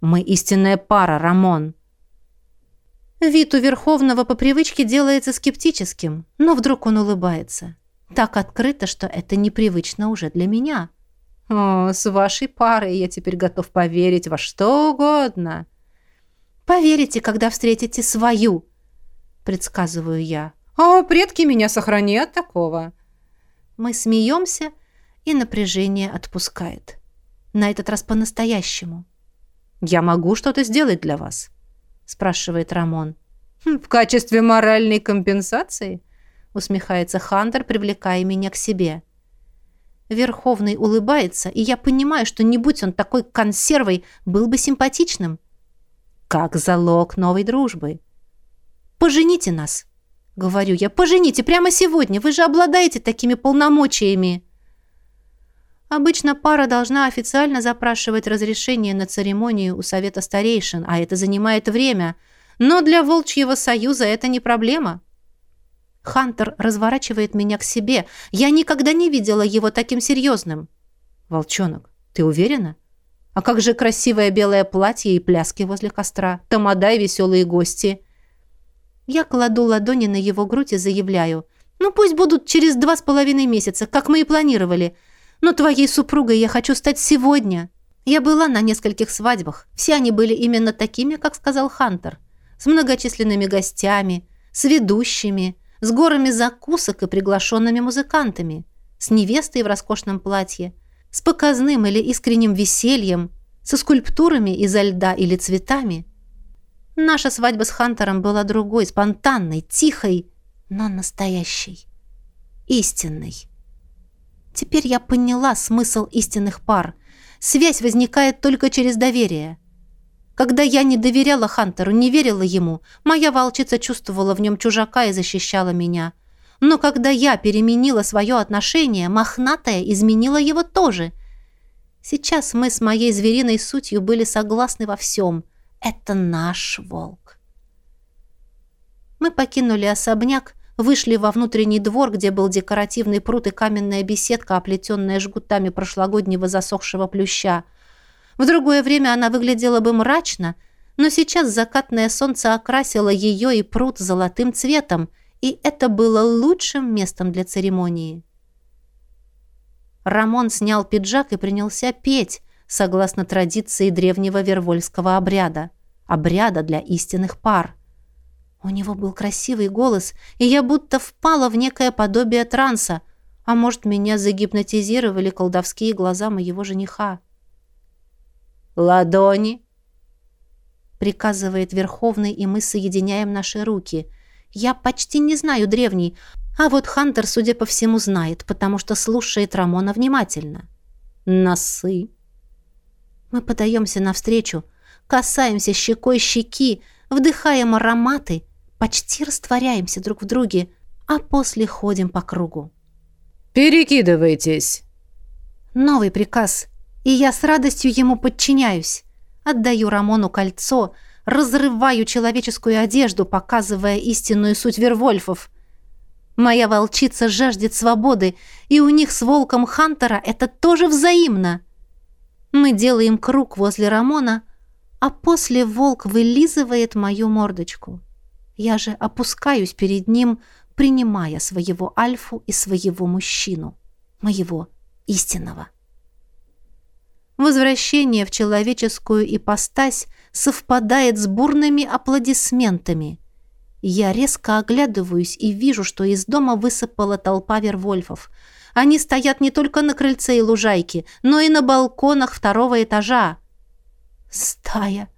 «Мы истинная пара, Рамон». Вид у Верховного по привычке делается скептическим, но вдруг он улыбается. Так открыто, что это непривычно уже для меня. «О, с вашей парой я теперь готов поверить во что угодно». Поверите, когда встретите свою, предсказываю я. О, предки меня сохрани от такого. Мы смеемся, и напряжение отпускает. На этот раз по-настоящему. «Я могу что-то сделать для вас?» спрашивает Рамон. «Хм, «В качестве моральной компенсации?» усмехается Хантер, привлекая меня к себе. Верховный улыбается, и я понимаю, что не будь он такой консервой, был бы симпатичным как залог новой дружбы. «Пожените нас!» — говорю я. «Пожените прямо сегодня! Вы же обладаете такими полномочиями!» Обычно пара должна официально запрашивать разрешение на церемонию у Совета Старейшин, а это занимает время. Но для Волчьего Союза это не проблема. Хантер разворачивает меня к себе. Я никогда не видела его таким серьезным. «Волчонок, ты уверена?» А как же красивое белое платье и пляски возле костра, тамада и веселые гости? Я кладу ладони на его грудь и заявляю. Ну, пусть будут через два с половиной месяца, как мы и планировали. Но твоей супругой я хочу стать сегодня. Я была на нескольких свадьбах. Все они были именно такими, как сказал Хантер. С многочисленными гостями, с ведущими, с горами закусок и приглашенными музыкантами, с невестой в роскошном платье, с показным или искренним весельем, со скульптурами изо льда или цветами. Наша свадьба с Хантером была другой, спонтанной, тихой, но настоящей, истинной. Теперь я поняла смысл истинных пар. Связь возникает только через доверие. Когда я не доверяла Хантеру, не верила ему, моя волчица чувствовала в нем чужака и защищала меня. Но когда я переменила свое отношение, мохнатая изменила его тоже. Сейчас мы с моей звериной сутью были согласны во всем. Это наш волк. Мы покинули особняк, вышли во внутренний двор, где был декоративный пруд и каменная беседка, оплетенная жгутами прошлогоднего засохшего плюща. В другое время она выглядела бы мрачно, но сейчас закатное солнце окрасило ее и пруд золотым цветом — и это было лучшим местом для церемонии. Рамон снял пиджак и принялся петь, согласно традиции древнего вервольского обряда. обряда для истинных пар. У него был красивый голос, и я будто впала в некое подобие транса, а может, меня загипнотизировали колдовские глаза моего жениха. «Ладони!» приказывает Верховный, и мы соединяем наши руки. Я почти не знаю древний, а вот Хантер, судя по всему, знает, потому что слушает Рамона внимательно. Носы. Мы подаемся навстречу, касаемся щекой щеки, вдыхаем ароматы, почти растворяемся друг в друге, а после ходим по кругу. «Перекидывайтесь!» Новый приказ, и я с радостью ему подчиняюсь. Отдаю Рамону кольцо, разрываю человеческую одежду, показывая истинную суть Вервольфов. Моя волчица жаждет свободы, и у них с волком Хантера это тоже взаимно. Мы делаем круг возле Рамона, а после волк вылизывает мою мордочку. Я же опускаюсь перед ним, принимая своего альфу и своего мужчину, моего истинного. Возвращение в человеческую ипостась совпадает с бурными аплодисментами. Я резко оглядываюсь и вижу, что из дома высыпала толпа вервольфов. Они стоят не только на крыльце и лужайке, но и на балконах второго этажа. Стая.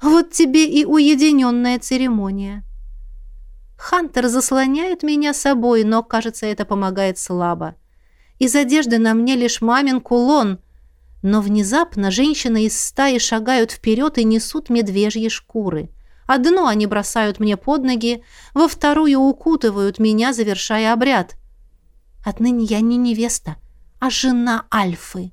Вот тебе и уединенная церемония. Хантер заслоняет меня собой, но, кажется, это помогает слабо. Из одежды на мне лишь мамин кулон, но внезапно женщины из стаи шагают вперед и несут медвежьи шкуры. Одну они бросают мне под ноги, во вторую укутывают меня, завершая обряд. Отныне я не невеста, а жена Альфы.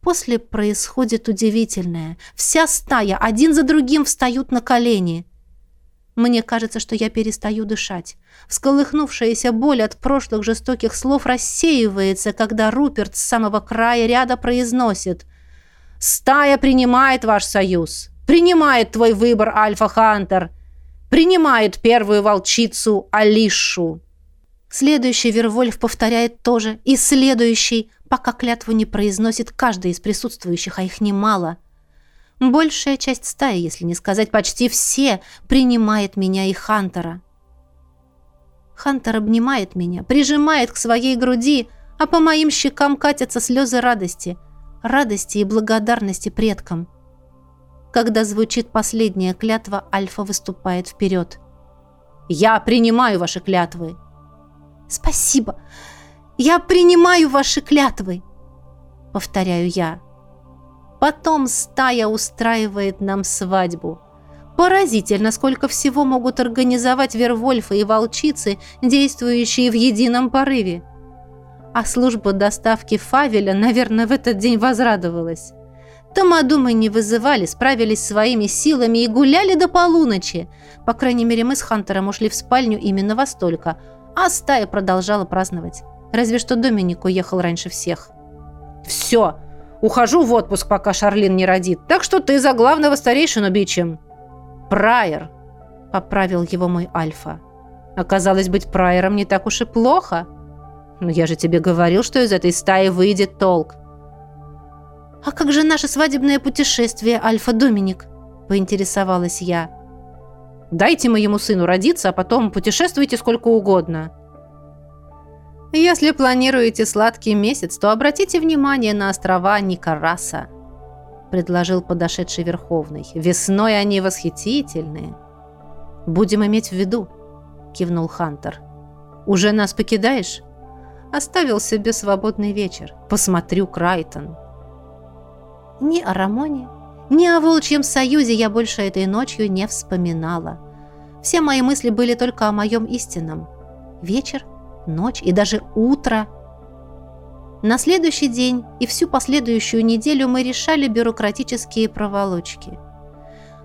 После происходит удивительное. Вся стая один за другим встают на колени. Мне кажется, что я перестаю дышать. Всколыхнувшаяся боль от прошлых жестоких слов рассеивается, когда Руперт с самого края ряда произносит «Стая принимает ваш союз, принимает твой выбор, Альфа-Хантер, принимает первую волчицу Алишу». Следующий Вервольф повторяет тоже, и следующий, пока клятву не произносит каждый из присутствующих, а их немало – Большая часть стаи, если не сказать почти все, принимает меня и Хантера. Хантер обнимает меня, прижимает к своей груди, а по моим щекам катятся слезы радости. Радости и благодарности предкам. Когда звучит последняя клятва, Альфа выступает вперед. «Я принимаю ваши клятвы!» «Спасибо! Я принимаю ваши клятвы!» Повторяю я. Потом стая устраивает нам свадьбу. Поразительно, сколько всего могут организовать вервольфы и волчицы, действующие в едином порыве. А служба доставки фавеля, наверное, в этот день возрадовалась. Тамаду мы не вызывали, справились своими силами и гуляли до полуночи. По крайней мере, мы с Хантером ушли в спальню именно во столько, а стая продолжала праздновать. Разве что Доминик уехал раньше всех. «Все!» Ухожу в отпуск, пока Шарлин не родит. Так что ты за главного старейшину бичем». «Прайер», — поправил его мой Альфа. «Оказалось, быть прайером не так уж и плохо. Но я же тебе говорил, что из этой стаи выйдет толк». «А как же наше свадебное путешествие, Альфа-Доминик?» — поинтересовалась я. «Дайте моему сыну родиться, а потом путешествуйте сколько угодно». Если планируете сладкий месяц, то обратите внимание на острова Никараса, предложил подошедший Верховный. Весной они восхитительные. Будем иметь в виду, кивнул Хантер. Уже нас покидаешь? Оставил себе свободный вечер. Посмотрю Крайтон. Ни о Рамоне, ни о Волчьем Союзе я больше этой ночью не вспоминала. Все мои мысли были только о моем истинном. Вечер ночь и даже утро. На следующий день и всю последующую неделю мы решали бюрократические проволочки.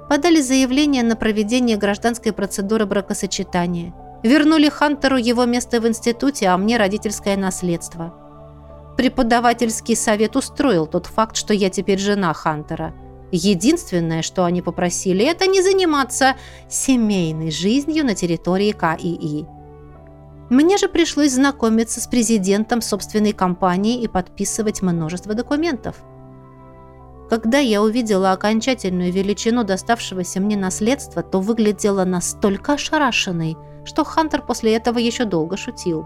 Подали заявление на проведение гражданской процедуры бракосочетания. Вернули Хантеру его место в институте, а мне родительское наследство. Преподавательский совет устроил тот факт, что я теперь жена Хантера. Единственное, что они попросили, это не заниматься семейной жизнью на территории КИИ. Мне же пришлось знакомиться с президентом собственной компании и подписывать множество документов. Когда я увидела окончательную величину доставшегося мне наследства, то выглядела настолько ошарашенной, что Хантер после этого еще долго шутил.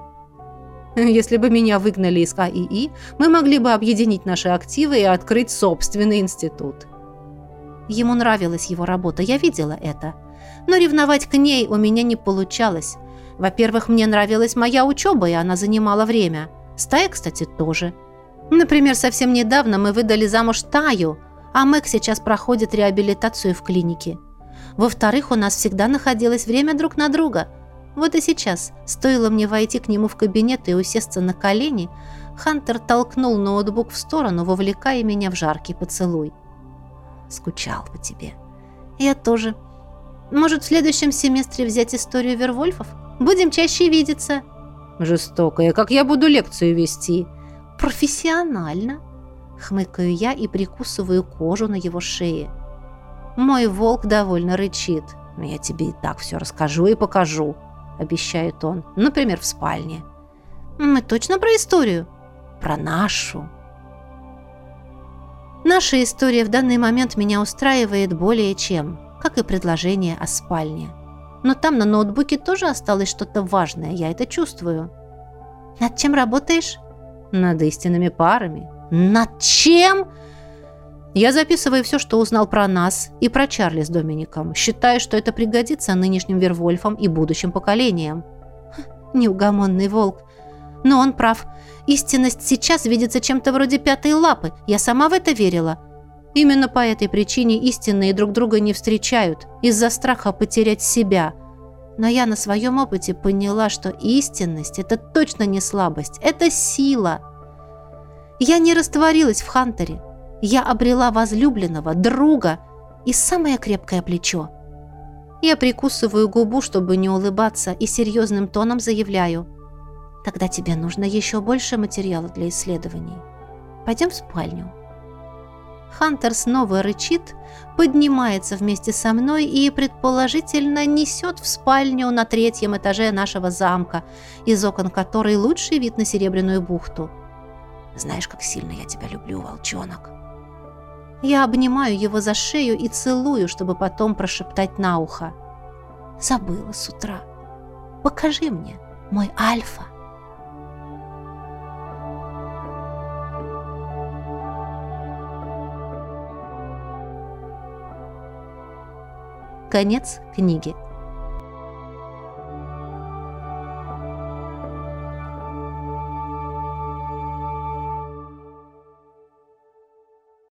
Если бы меня выгнали из АИИ, мы могли бы объединить наши активы и открыть собственный институт. Ему нравилась его работа, я видела это. Но ревновать к ней у меня не получалось. Во-первых, мне нравилась моя учеба, и она занимала время. Стая, кстати, тоже. Например, совсем недавно мы выдали замуж Таю, а Мэг сейчас проходит реабилитацию в клинике. Во-вторых, у нас всегда находилось время друг на друга – вот и сейчас, стоило мне войти к нему в кабинет и усесться на колени, Хантер толкнул ноутбук в сторону, вовлекая меня в жаркий поцелуй. «Скучал по тебе». «Я тоже. Может, в следующем семестре взять историю Вервольфов? Будем чаще видеться». «Жестокая, как я буду лекцию вести?» «Профессионально», — хмыкаю я и прикусываю кожу на его шее. Мой волк довольно рычит. «Я тебе и так все расскажу и покажу», обещает он. Например, в спальне. Мы точно про историю? Про нашу. Наша история в данный момент меня устраивает более чем, как и предложение о спальне. Но там на ноутбуке тоже осталось что-то важное, я это чувствую. Над чем работаешь? Над истинными парами. Над чем? Я записываю все, что узнал про нас и про Чарли с Домиником. Считаю, что это пригодится нынешним Вервольфам и будущим поколениям. Неугомонный волк. Но он прав. Истинность сейчас видится чем-то вроде пятой лапы. Я сама в это верила. Именно по этой причине истинные друг друга не встречают. Из-за страха потерять себя. Но я на своем опыте поняла, что истинность – это точно не слабость. Это сила. Я не растворилась в Хантере. Я обрела возлюбленного, друга и самое крепкое плечо. Я прикусываю губу, чтобы не улыбаться, и серьезным тоном заявляю. Тогда тебе нужно еще больше материала для исследований. Пойдем в спальню. Хантер снова рычит, поднимается вместе со мной и, предположительно, несет в спальню на третьем этаже нашего замка, из окон которой лучший вид на Серебряную бухту. Знаешь, как сильно я тебя люблю, волчонок. Я обнимаю его за шею и целую, чтобы потом прошептать на ухо. Забыла с утра. Покажи мне, мой Альфа. Конец книги.